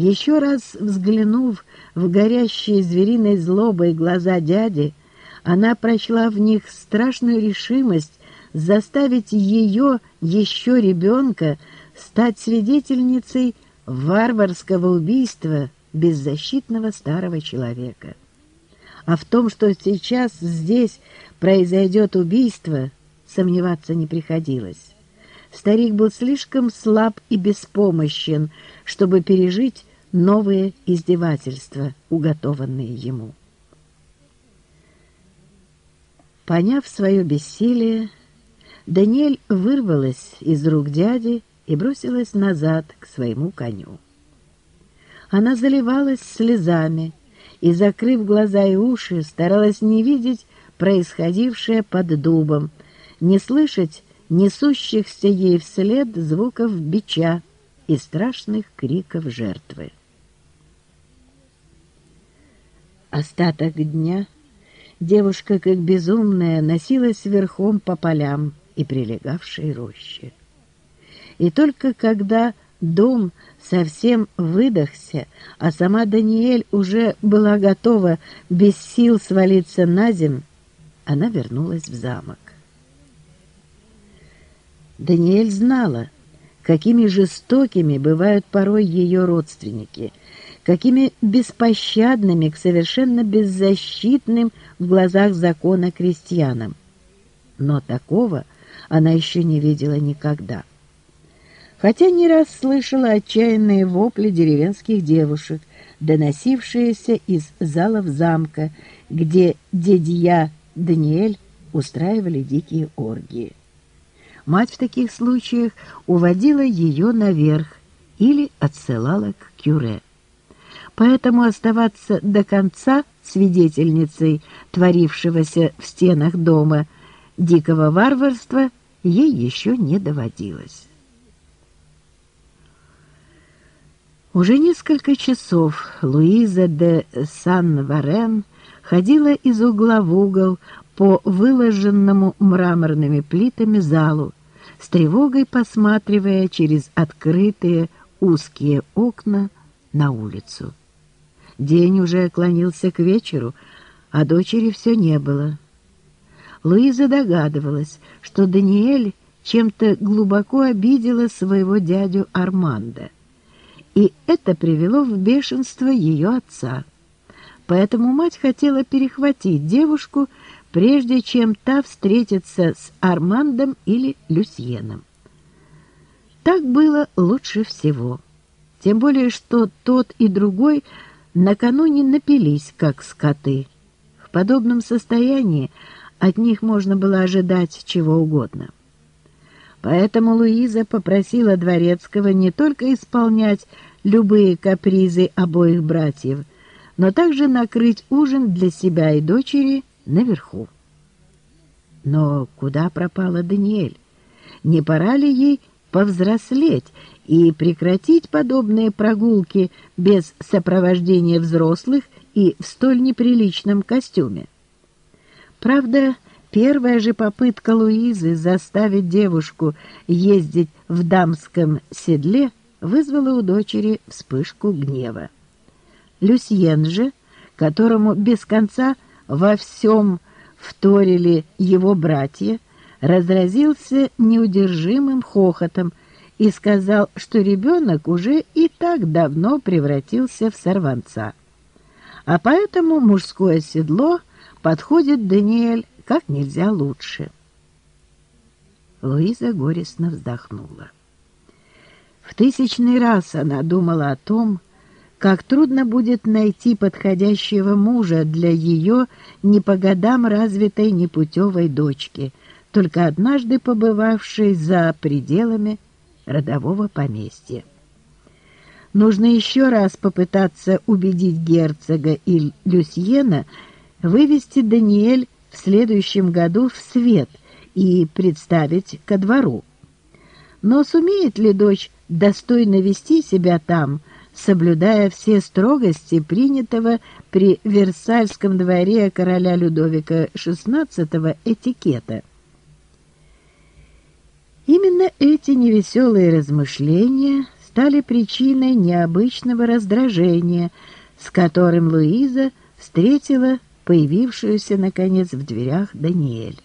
Еще раз взглянув в горящие звериной злобой глаза дяди, она прочла в них страшную решимость заставить ее, еще ребенка, стать свидетельницей варварского убийства беззащитного старого человека. А в том, что сейчас здесь произойдет убийство, сомневаться не приходилось. Старик был слишком слаб и беспомощен, чтобы пережить новые издевательства, уготованные ему. Поняв свое бессилие, Даниэль вырвалась из рук дяди и бросилась назад к своему коню. Она заливалась слезами и, закрыв глаза и уши, старалась не видеть происходившее под дубом, не слышать несущихся ей вслед звуков бича и страшных криков жертвы. Остаток дня девушка, как безумная, носилась верхом по полям и прилегавшей роще. И только когда дом совсем выдохся, а сама Даниэль уже была готова без сил свалиться на земь, она вернулась в замок. Даниэль знала, какими жестокими бывают порой ее родственники, какими беспощадными к совершенно беззащитным в глазах закона крестьянам. Но такого она еще не видела никогда. Хотя не раз слышала отчаянные вопли деревенских девушек, доносившиеся из залов замка, где дедья Даниэль устраивали дикие оргии. Мать в таких случаях уводила ее наверх или отсылала к кюре. Поэтому оставаться до конца свидетельницей творившегося в стенах дома дикого варварства ей еще не доводилось. Уже несколько часов Луиза де Сан-Варен ходила из угла в угол по выложенному мраморными плитами залу, с тревогой посматривая через открытые узкие окна на улицу. День уже клонился к вечеру, а дочери все не было. Луиза догадывалась, что Даниэль чем-то глубоко обидела своего дядю Арманда, и это привело в бешенство ее отца. Поэтому мать хотела перехватить девушку прежде чем та встретится с Армандом или Люсьеном. Так было лучше всего, тем более что тот и другой накануне напились, как скоты. В подобном состоянии от них можно было ожидать чего угодно. Поэтому Луиза попросила Дворецкого не только исполнять любые капризы обоих братьев, но также накрыть ужин для себя и дочери наверху. Но куда пропала Даниэль? Не пора ли ей повзрослеть и прекратить подобные прогулки без сопровождения взрослых и в столь неприличном костюме? Правда, первая же попытка Луизы заставить девушку ездить в дамском седле вызвала у дочери вспышку гнева. Люсьен же, которому без конца во всем вторили его братья, разразился неудержимым хохотом и сказал, что ребенок уже и так давно превратился в сорванца. А поэтому мужское седло подходит Даниэль как нельзя лучше. Луиза горестно вздохнула. В тысячный раз она думала о том, как трудно будет найти подходящего мужа для ее не по годам развитой непутевой дочки, только однажды побывавшей за пределами родового поместья. Нужно еще раз попытаться убедить герцога и Люсьена вывести Даниэль в следующем году в свет и представить ко двору. Но сумеет ли дочь достойно вести себя там, соблюдая все строгости принятого при Версальском дворе короля Людовика XVI этикета. Именно эти невеселые размышления стали причиной необычного раздражения, с которым Луиза встретила появившуюся, наконец, в дверях Даниэль.